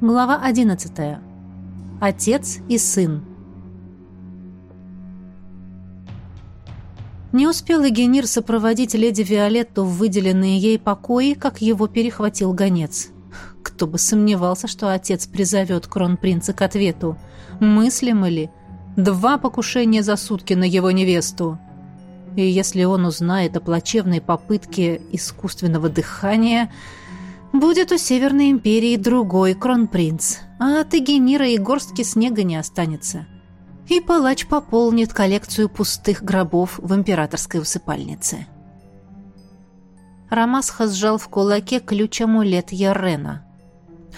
Глава 11. Отец и сын. Не успел Эгенир сопроводить леди Виолетту в выделенные ей покои, как его перехватил гонец. Кто бы сомневался, что отец призовет кронпринца к ответу. Мыслимо ли? Два покушения за сутки на его невесту. И если он узнает о плачевной попытке искусственного дыхания, Будет у Северной империи другой кронпринц, а от Эгенира и горстки снега не останется. И палач пополнит коллекцию пустых гробов в императорской усыпальнице. Рамасха сжал в кулаке ключ-амулет Ярена.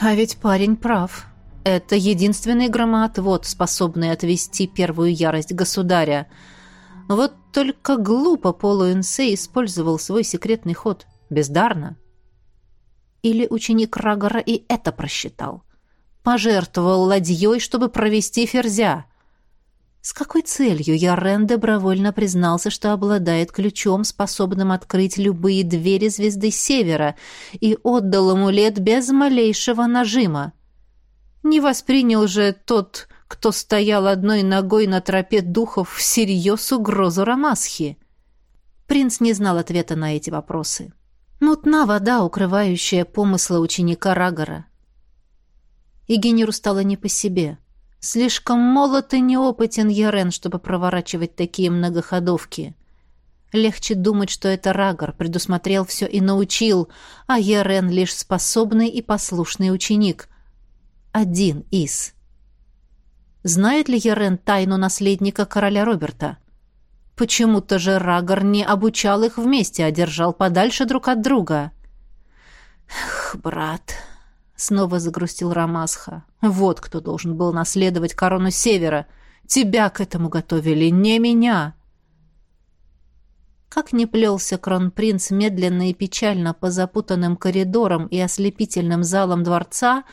А ведь парень прав. Это единственный громоотвод, способный отвести первую ярость государя. Вот только глупо полуэнсей использовал свой секретный ход. Бездарно. Или ученик Рагора и это просчитал? Пожертвовал ладьей, чтобы провести ферзя. С какой целью Ярен добровольно признался, что обладает ключом, способным открыть любые двери звезды Севера, и отдал амулет без малейшего нажима? Не воспринял же тот, кто стоял одной ногой на тропе духов, всерьез угрозу Рамасхи? Принц не знал ответа на эти вопросы. Мутна вода, укрывающая помыслы ученика Рагора. И Генеру стало не по себе. Слишком молод и неопытен Ярен, чтобы проворачивать такие многоходовки. Легче думать, что это Рагор предусмотрел все и научил, а Ярен лишь способный и послушный ученик. Один из. Знает ли Ярен тайну наследника короля Роберта? — Почему-то же Рагор не обучал их вместе, а держал подальше друг от друга. «Эх, брат!» — снова загрустил Рамасха. «Вот кто должен был наследовать корону Севера. Тебя к этому готовили, не меня!» Как не плелся кронпринц медленно и печально по запутанным коридорам и ослепительным залам дворца,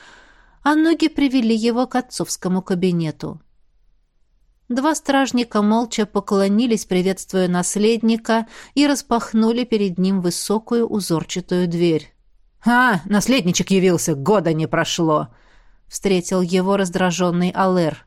а ноги привели его к отцовскому кабинету. Два стражника молча поклонились, приветствуя наследника, и распахнули перед ним высокую узорчатую дверь. «А, наследничек явился, года не прошло!» — встретил его раздраженный Алэр.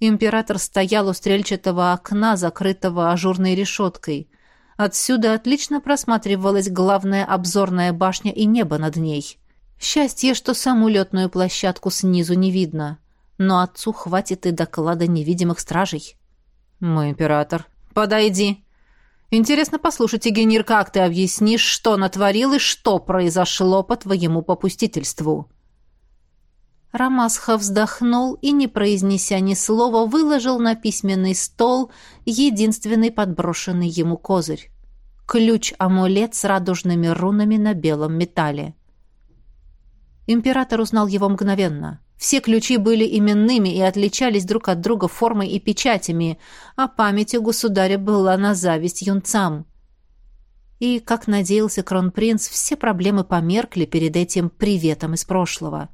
Император стоял у стрельчатого окна, закрытого ажурной решеткой. Отсюда отлично просматривалась главная обзорная башня и небо над ней. Счастье, что саму летную площадку снизу не видно но отцу хватит и доклада невидимых стражей. «Мой император, подойди. Интересно послушать, Игенир, как ты объяснишь, что натворил и что произошло по твоему попустительству?» Рамасха вздохнул и, не произнеся ни слова, выложил на письменный стол единственный подброшенный ему козырь. Ключ-амулет с радужными рунами на белом металле. Император узнал его мгновенно. Все ключи были именными и отличались друг от друга формой и печатями, а память у государя была на зависть юнцам. И, как надеялся кронпринц, все проблемы померкли перед этим приветом из прошлого.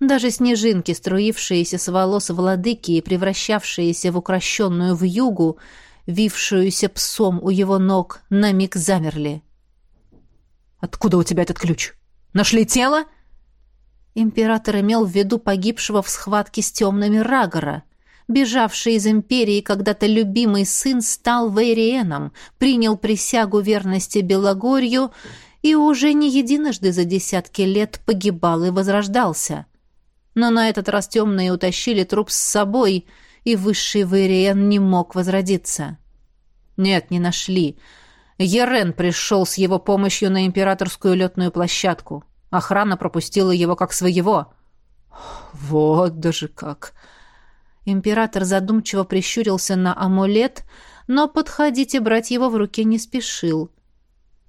Даже снежинки, струившиеся с волос владыки и превращавшиеся в укращенную вьюгу, вившуюся псом у его ног, на миг замерли. «Откуда у тебя этот ключ? Нашли тело?» Император имел в виду погибшего в схватке с темными Рагора. Бежавший из империи когда-то любимый сын стал Вейриеном, принял присягу верности Белогорью и уже не единожды за десятки лет погибал и возрождался. Но на этот раз темные утащили труп с собой, и высший Вейриен не мог возродиться. Нет, не нашли. Ерен пришел с его помощью на императорскую летную площадку. Охрана пропустила его как своего. Вот даже как. Император задумчиво прищурился на амулет, но подходить и брать его в руки не спешил.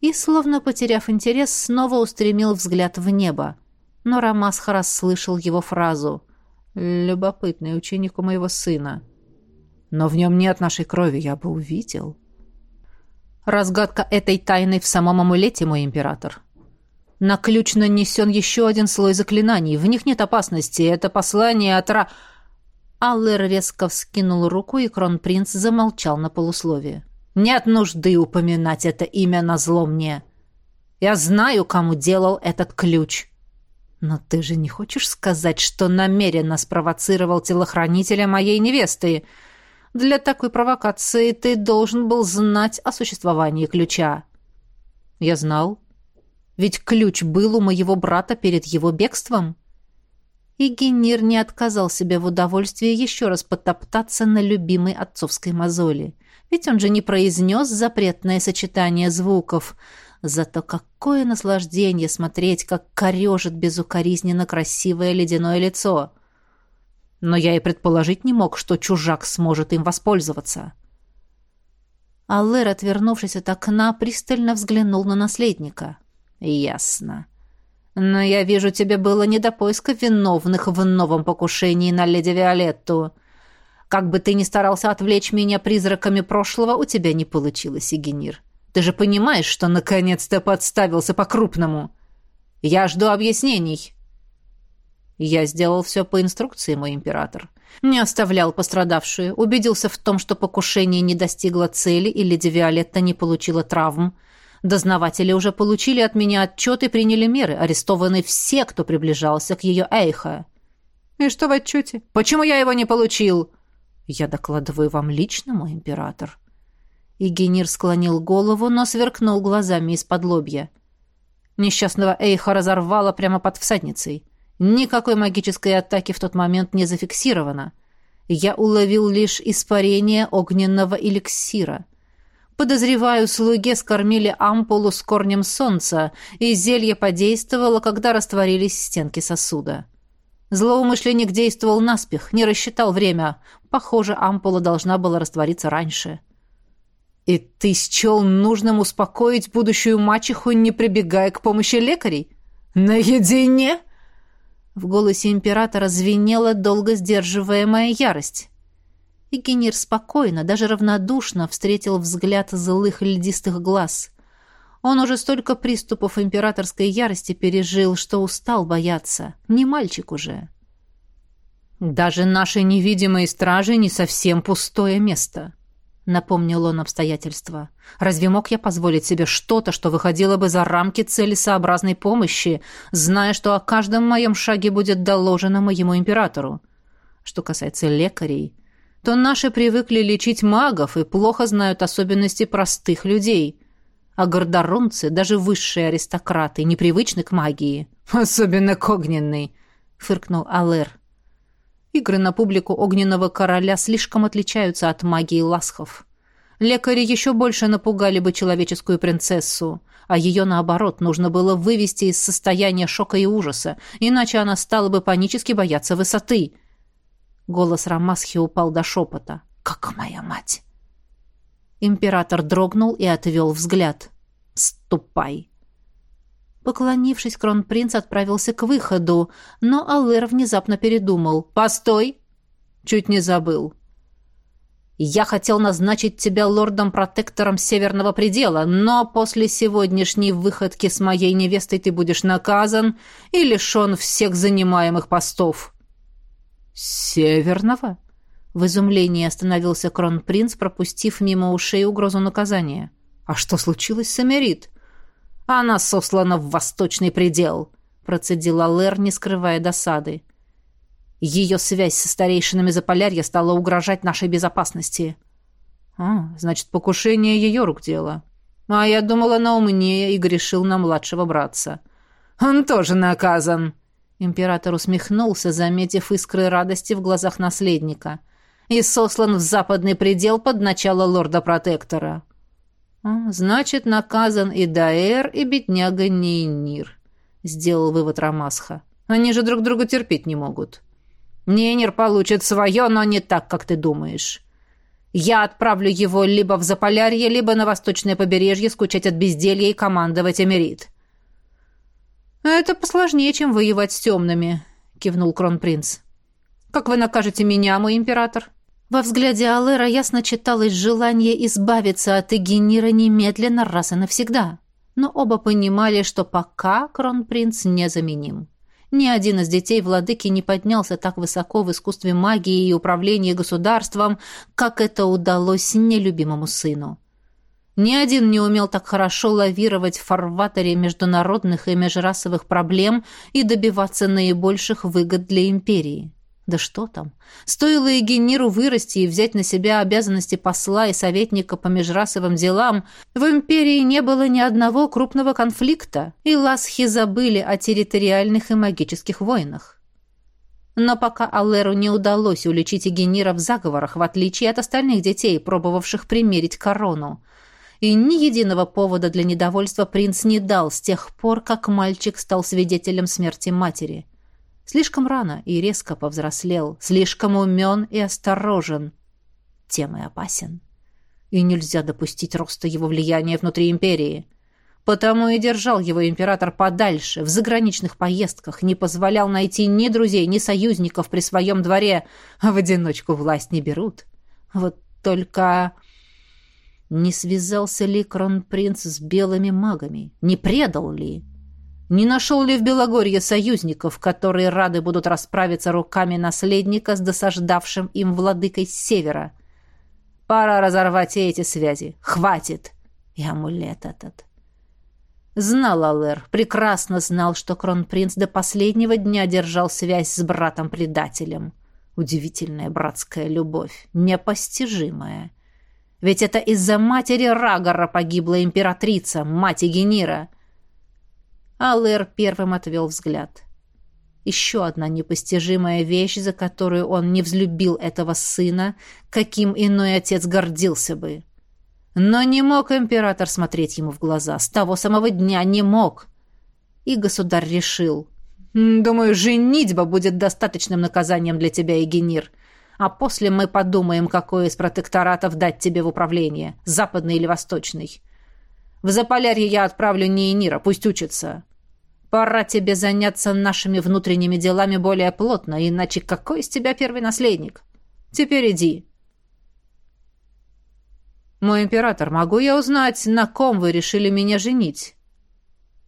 И, словно потеряв интерес, снова устремил взгляд в небо. Но Рамасха расслышал его фразу. «Любопытный ученик у моего сына. Но в нем нет нашей крови, я бы увидел». «Разгадка этой тайны в самом амулете, мой император», на ключ нанесен еще один слой заклинаний. В них нет опасности. Это послание от Ра... Аллер резко вскинул руку, и кронпринц замолчал на полусловие. «Нет нужды упоминать это имя на зло мне. Я знаю, кому делал этот ключ». Но ты же не хочешь сказать, что намеренно спровоцировал телохранителя моей невесты? Для такой провокации ты должен был знать о существовании ключа. Я знал. Ведь ключ был у моего брата перед его бегством. И Генир не отказал себе в удовольствии еще раз потоптаться на любимой отцовской мозоли. Ведь он же не произнес запретное сочетание звуков — Зато какое наслаждение смотреть, как корежит безукоризненно красивое ледяное лицо. Но я и предположить не мог, что чужак сможет им воспользоваться. Аллер, отвернувшись от окна, пристально взглянул на наследника. «Ясно. Но я вижу, тебе было не до поиска виновных в новом покушении на леди Виолетту. Как бы ты ни старался отвлечь меня призраками прошлого, у тебя не получилось, Игенир. Ты же понимаешь, что наконец-то подставился по-крупному. Я жду объяснений. Я сделал все по инструкции, мой император. Не оставлял пострадавшую, убедился в том, что покушение не достигло цели и леди Виолетта не получила травм. Дознаватели уже получили от меня отчет и приняли меры. Арестованы все, кто приближался к ее Эйха. И что в отчете? Почему я его не получил? Я докладываю вам лично, мой император. Игенир склонил голову, но сверкнул глазами из-под лобья. Несчастного Эйха разорвало прямо под всадницей. Никакой магической атаки в тот момент не зафиксировано. Я уловил лишь испарение огненного эликсира. Подозреваю, слуги скормили ампулу с корнем солнца, и зелье подействовало, когда растворились стенки сосуда. Злоумышленник действовал наспех, не рассчитал время. Похоже, ампула должна была раствориться раньше. — «И ты счел нужным успокоить будущую мачеху, не прибегая к помощи лекарей? Наедине?» В голосе императора звенела долго сдерживаемая ярость. И Генир спокойно, даже равнодушно встретил взгляд злых льдистых глаз. Он уже столько приступов императорской ярости пережил, что устал бояться. Не мальчик уже. «Даже наши невидимые стражи не совсем пустое место», напомнил он обстоятельства. Разве мог я позволить себе что-то, что выходило бы за рамки целесообразной помощи, зная, что о каждом моем шаге будет доложено моему императору? Что касается лекарей, то наши привыкли лечить магов и плохо знают особенности простых людей. А гордорунцы, даже высшие аристократы, непривычны к магии. Особенно к огненной, фыркнул Алэр. Игры на публику огненного короля слишком отличаются от магии ласхов. Лекари еще больше напугали бы человеческую принцессу, а ее, наоборот, нужно было вывести из состояния шока и ужаса, иначе она стала бы панически бояться высоты. Голос Рамасхи упал до шепота. «Как моя мать!» Император дрогнул и отвел взгляд. «Ступай!» Поклонившись, кронпринц отправился к выходу, но Аллер внезапно передумал. «Постой!» «Чуть не забыл. Я хотел назначить тебя лордом-протектором Северного предела, но после сегодняшней выходки с моей невестой ты будешь наказан и лишен всех занимаемых постов». «Северного?» В изумлении остановился кронпринц, пропустив мимо ушей угрозу наказания. «А что случилось с Эмерит?» Она сослана в восточный предел, процедила Лэр, не скрывая досады. Ее связь со старейшинами Заполярья стала угрожать нашей безопасности. А, значит, покушение ее рук дело. А я думала, она умнее и грешил на младшего братца. Он тоже наказан. Император усмехнулся, заметив искры радости в глазах наследника. И сослан в западный предел под начало лорда-протектора. А, «Значит, наказан и Даэр, и бедняга Нейнир», — сделал вывод Рамасха. «Они же друг друга терпеть не могут». «Нейнир получит свое, но не так, как ты думаешь. Я отправлю его либо в Заполярье, либо на восточное побережье скучать от безделья и командовать Эмерит». «Это посложнее, чем воевать с темными», — кивнул кронпринц. «Как вы накажете меня, мой император?» Во взгляде Алэра ясно читалось желание избавиться от Эгенира немедленно раз и навсегда. Но оба понимали, что пока кронпринц незаменим. Ни один из детей владыки не поднялся так высоко в искусстве магии и управлении государством, как это удалось нелюбимому сыну. Ни один не умел так хорошо лавировать в фарватере международных и межрасовых проблем и добиваться наибольших выгод для империи. Да что там? Стоило Егениру вырасти и взять на себя обязанности посла и советника по межрасовым делам, в империи не было ни одного крупного конфликта, и ласхи забыли о территориальных и магических войнах. Но пока Аллеру не удалось уличить Егенира в заговорах, в отличие от остальных детей, пробовавших примерить корону, и ни единого повода для недовольства принц не дал с тех пор, как мальчик стал свидетелем смерти матери – Слишком рано и резко повзрослел, слишком умен и осторожен, тем и опасен. И нельзя допустить роста его влияния внутри империи. Потому и держал его император подальше, в заграничных поездках, не позволял найти ни друзей, ни союзников при своем дворе, а в одиночку власть не берут. Вот только... Не связался ли кронпринц с белыми магами? Не предал ли? Не нашел ли в Белогорье союзников, которые рады будут расправиться руками наследника с досаждавшим им владыкой севера? Пора разорвать и эти связи. Хватит! И амулет этот. Знал Алэр, прекрасно знал, что кронпринц до последнего дня держал связь с братом-предателем. Удивительная братская любовь, непостижимая. Ведь это из-за матери Рагора погибла императрица, мать Егенира — Алэр первым отвел взгляд. Еще одна непостижимая вещь, за которую он не взлюбил этого сына, каким иной отец гордился бы. Но не мог император смотреть ему в глаза. С того самого дня не мог. И государь решил. «Думаю, женитьба будет достаточным наказанием для тебя, Егенир. А после мы подумаем, какой из протекторатов дать тебе в управление, западный или восточный. В Заполярье я отправлю Нейнира, пусть учится. Пора тебе заняться нашими внутренними делами более плотно, иначе какой из тебя первый наследник? Теперь иди. Мой император, могу я узнать, на ком вы решили меня женить?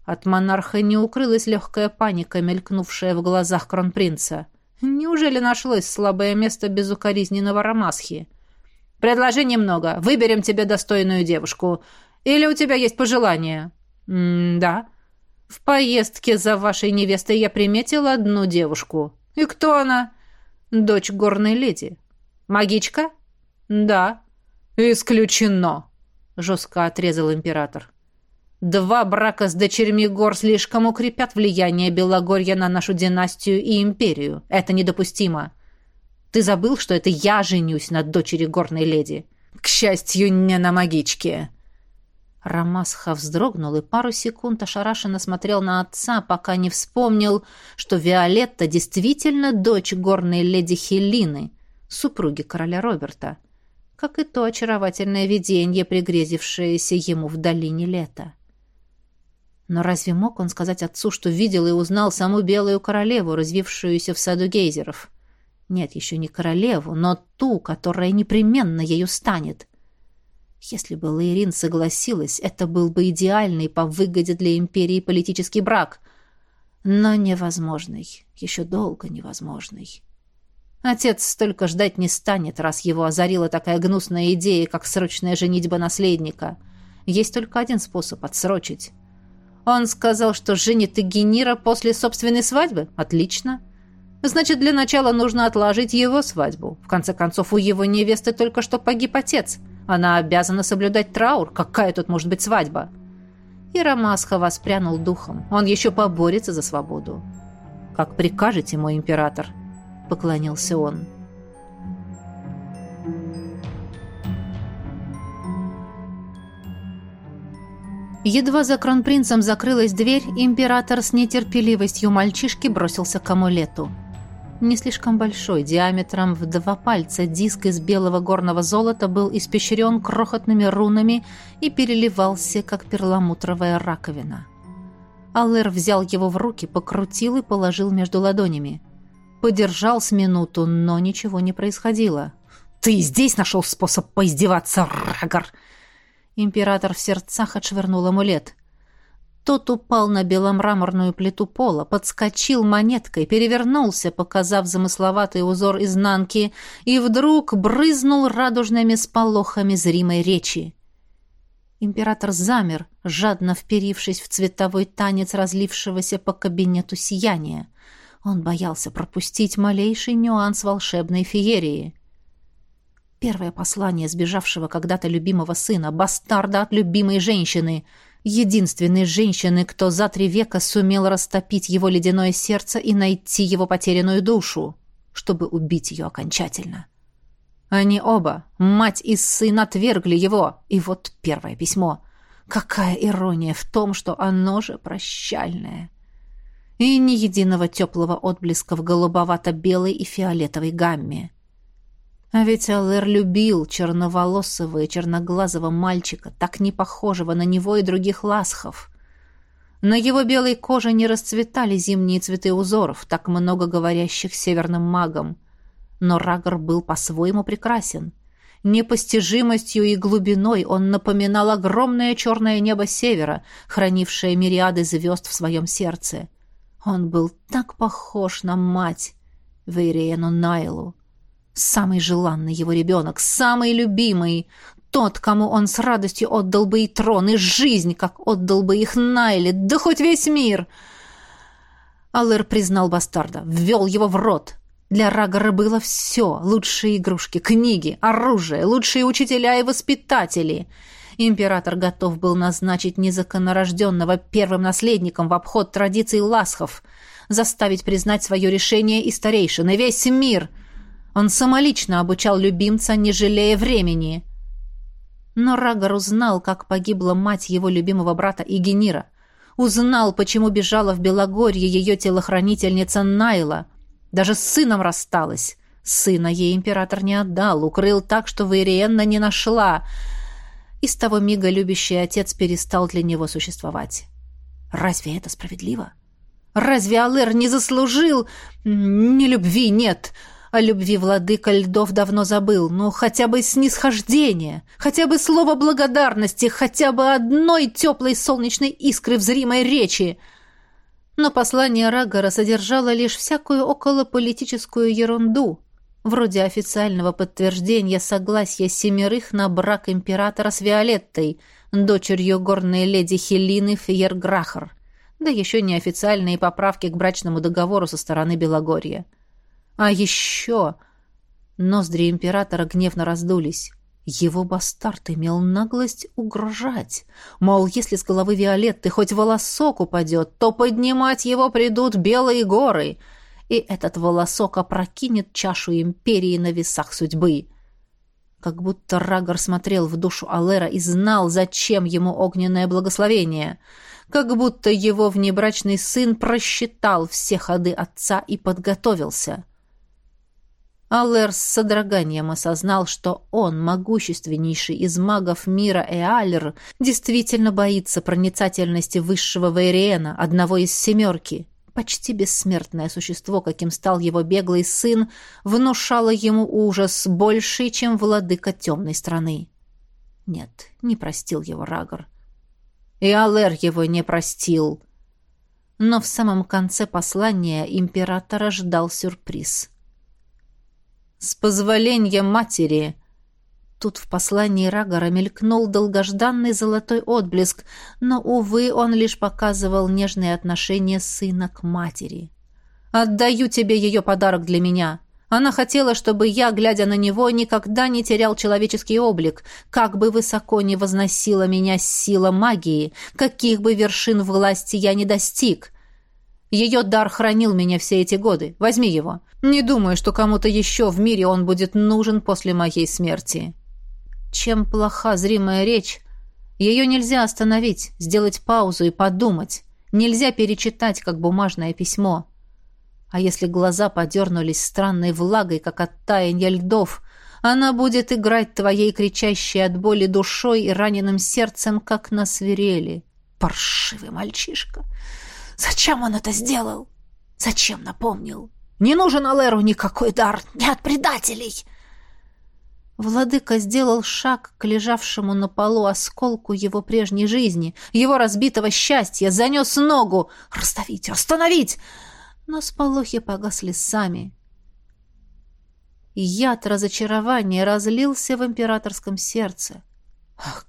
От монарха не укрылась легкая паника, мелькнувшая в глазах кронпринца. Неужели нашлось слабое место безукоризненного Рамасхи? Предложений много. Выберем тебе достойную девушку. Или у тебя есть пожелания? М-да. В поездке за вашей невестой я приметила одну девушку. И кто она? Дочь горной леди. Магичка? Да. Исключено, жестко отрезал император. Два брака с дочерьми гор слишком укрепят влияние Белогорья на нашу династию и империю. Это недопустимо. Ты забыл, что это я женюсь на дочери горной леди? К счастью, не на магичке. Рамасха вздрогнул и пару секунд ошарашенно смотрел на отца, пока не вспомнил, что Виолетта действительно дочь горной леди Хелины, супруги короля Роберта, как и то очаровательное видение, пригрезившееся ему в долине лета. Но разве мог он сказать отцу, что видел и узнал саму белую королеву, развившуюся в саду гейзеров? Нет, еще не королеву, но ту, которая непременно ею станет. Если бы Лейрин согласилась, это был бы идеальный по выгоде для империи политический брак. Но невозможный, еще долго невозможный. Отец столько ждать не станет, раз его озарила такая гнусная идея, как срочная женитьба наследника. Есть только один способ отсрочить. Он сказал, что женит Игенира после собственной свадьбы? Отлично. Значит, для начала нужно отложить его свадьбу. В конце концов, у его невесты только что погиб отец. Она обязана соблюдать траур. Какая тут может быть свадьба? И Рамасха воспрянул духом. Он еще поборется за свободу. «Как прикажете, мой император?» — поклонился он. Едва за кронпринцем закрылась дверь, император с нетерпеливостью мальчишки бросился к амулету. Не слишком большой, диаметром в два пальца, диск из белого горного золота был испещрен крохотными рунами и переливался, как перламутровая раковина. Аллер взял его в руки, покрутил и положил между ладонями. Подержал с минуту, но ничего не происходило. «Ты здесь нашел способ поиздеваться, Рагор!» Император в сердцах отшвырнул амулет. Тот упал на беломраморную плиту пола, подскочил монеткой, перевернулся, показав замысловатый узор изнанки, и вдруг брызнул радужными сполохами зримой речи. Император замер, жадно вперившись в цветовой танец разлившегося по кабинету сияния. Он боялся пропустить малейший нюанс волшебной феерии. Первое послание сбежавшего когда-то любимого сына, бастарда от любимой женщины, единственной женщины, кто за три века сумел растопить его ледяное сердце и найти его потерянную душу, чтобы убить ее окончательно. — они оба, мать и сын, отвергли его. И вот первое письмо. Какая ирония в том, что оно же прощальное. И ни единого теплого отблеска в голубовато-белой и фиолетовой гамме. А ведь Аллер любил черноволосого и черноглазого мальчика, так не похожего на него и других ласхов. На его белой коже не расцветали зимние цветы узоров, так много говорящих северным магам — но Рагор был по-своему прекрасен. Непостижимостью и глубиной он напоминал огромное черное небо севера, хранившее мириады звезд в своем сердце. Он был так похож на мать, Вейриену Найлу. Самый желанный его ребенок, самый любимый, тот, кому он с радостью отдал бы и трон, и жизнь, как отдал бы их Найле, да хоть весь мир. Аллер признал бастарда, ввел его в рот, для Рагора было все — лучшие игрушки, книги, оружие, лучшие учителя и воспитатели. Император готов был назначить незаконнорожденного первым наследником в обход традиций ласхов, заставить признать свое решение и старейшин, и весь мир. Он самолично обучал любимца, не жалея времени. Но Рагор узнал, как погибла мать его любимого брата Игенира. Узнал, почему бежала в Белогорье ее телохранительница Найла — даже с сыном рассталась. Сына ей император не отдал, укрыл так, что Вейриенна не нашла. И с того мига любящий отец перестал для него существовать. Разве это справедливо? Разве Алэр не заслужил? Ни любви нет. О любви владыка льдов давно забыл. Но хотя бы снисхождение, хотя бы слово благодарности, хотя бы одной теплой солнечной искры в зримой речи — но послание Рагора содержало лишь всякую околополитическую ерунду, вроде официального подтверждения согласия семерых на брак императора с Виолеттой, дочерью горной леди Хелины Фейерграхар, да еще неофициальные поправки к брачному договору со стороны Белогорья. А еще... Ноздри императора гневно раздулись. Его бастард имел наглость угрожать. Мол, если с головы Виолетты хоть волосок упадет, то поднимать его придут белые горы, и этот волосок опрокинет чашу империи на весах судьбы. Как будто Рагор смотрел в душу Алера и знал, зачем ему огненное благословение. Как будто его внебрачный сын просчитал все ходы отца и подготовился. Аллер с содроганием осознал, что он, могущественнейший из магов мира Эалер, действительно боится проницательности высшего Вейриена, одного из семерки. Почти бессмертное существо, каким стал его беглый сын, внушало ему ужас больший, чем владыка темной страны. Нет, не простил его Рагор. И Аллер его не простил. Но в самом конце послания императора ждал сюрприз — «С позволения матери!» Тут в послании Рагора мелькнул долгожданный золотой отблеск, но, увы, он лишь показывал нежные отношения сына к матери. «Отдаю тебе ее подарок для меня!» Она хотела, чтобы я, глядя на него, никогда не терял человеческий облик, как бы высоко ни возносила меня сила магии, каких бы вершин власти я не достиг. Ее дар хранил меня все эти годы. Возьми его. Не думаю, что кому-то еще в мире он будет нужен после моей смерти. Чем плоха зримая речь, ее нельзя остановить, сделать паузу и подумать. Нельзя перечитать, как бумажное письмо. А если глаза подернулись странной влагой, как от таяния льдов, она будет играть твоей кричащей от боли душой и раненым сердцем, как на свирели. Паршивый мальчишка! Зачем он это сделал? Зачем напомнил? Не нужен Алеру никакой дар, не от предателей!» Владыка сделал шаг к лежавшему на полу осколку его прежней жизни, его разбитого счастья, занес ногу. «Расставить! Остановить!» Но сполохи погасли сами. Яд разочарования разлился в императорском сердце.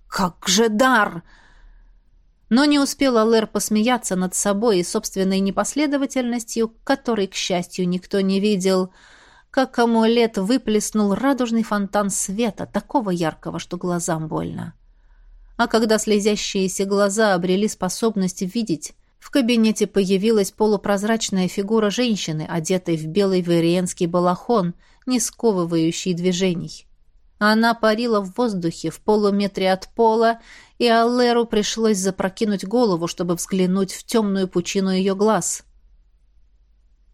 «Как же дар!» Но не успел Алэр посмеяться над собой и собственной непоследовательностью, которой, к счастью, никто не видел, как амулет выплеснул радужный фонтан света, такого яркого, что глазам больно. А когда слезящиеся глаза обрели способность видеть, в кабинете появилась полупрозрачная фигура женщины, одетой в белый вариенский балахон, не сковывающий движений. Она парила в воздухе в полуметре от пола, и Аллеру пришлось запрокинуть голову, чтобы взглянуть в темную пучину ее глаз.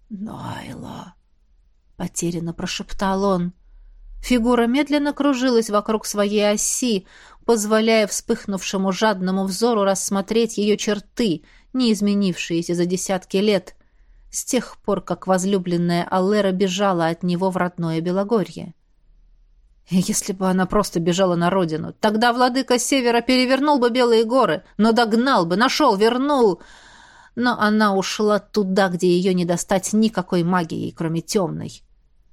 «Найла!» — потерянно прошептал он. Фигура медленно кружилась вокруг своей оси, позволяя вспыхнувшему жадному взору рассмотреть ее черты, не изменившиеся за десятки лет, с тех пор, как возлюбленная Аллера бежала от него в родное Белогорье. Если бы она просто бежала на родину, тогда владыка севера перевернул бы Белые горы, но догнал бы, нашел, вернул. Но она ушла туда, где ее не достать никакой магией, кроме темной.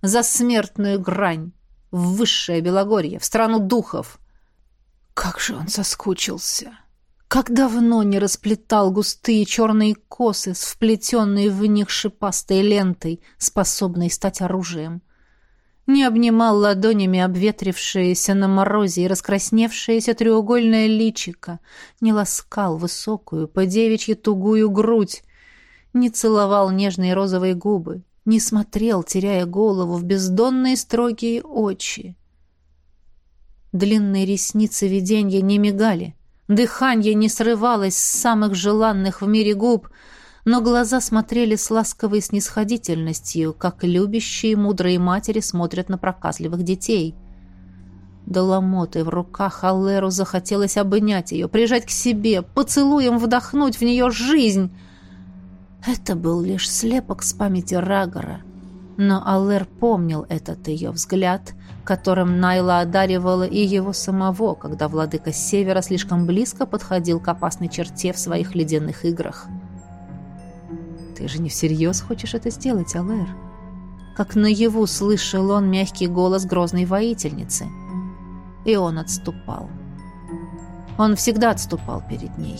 За смертную грань, в высшее Белогорье, в страну духов. Как же он соскучился! Как давно не расплетал густые черные косы с вплетенной в них шипастой лентой, способной стать оружием. — не обнимал ладонями обветрившееся на морозе и раскрасневшееся треугольное личико, не ласкал высокую, по девичьи тугую грудь, не целовал нежные розовые губы, не смотрел, теряя голову, в бездонные строгие очи. Длинные ресницы виденья не мигали, дыхание не срывалось с самых желанных в мире губ — но глаза смотрели с ласковой снисходительностью, как любящие мудрые матери смотрят на проказливых детей. До ломоты в руках Аллеру захотелось обнять ее, прижать к себе, поцелуем вдохнуть в нее жизнь. Это был лишь слепок с памяти Рагора. Но Аллер помнил этот ее взгляд, которым Найла одаривала и его самого, когда владыка Севера слишком близко подходил к опасной черте в своих ледяных играх. — «Ты же не всерьез хочешь это сделать, Алэр?» Как наяву слышал он мягкий голос грозной воительницы. И он отступал. Он всегда отступал перед ней.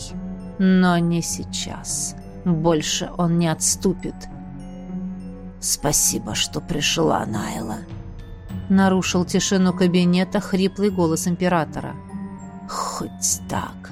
Но не сейчас. Больше он не отступит. «Спасибо, что пришла, Найла», — нарушил тишину кабинета хриплый голос императора. «Хоть так.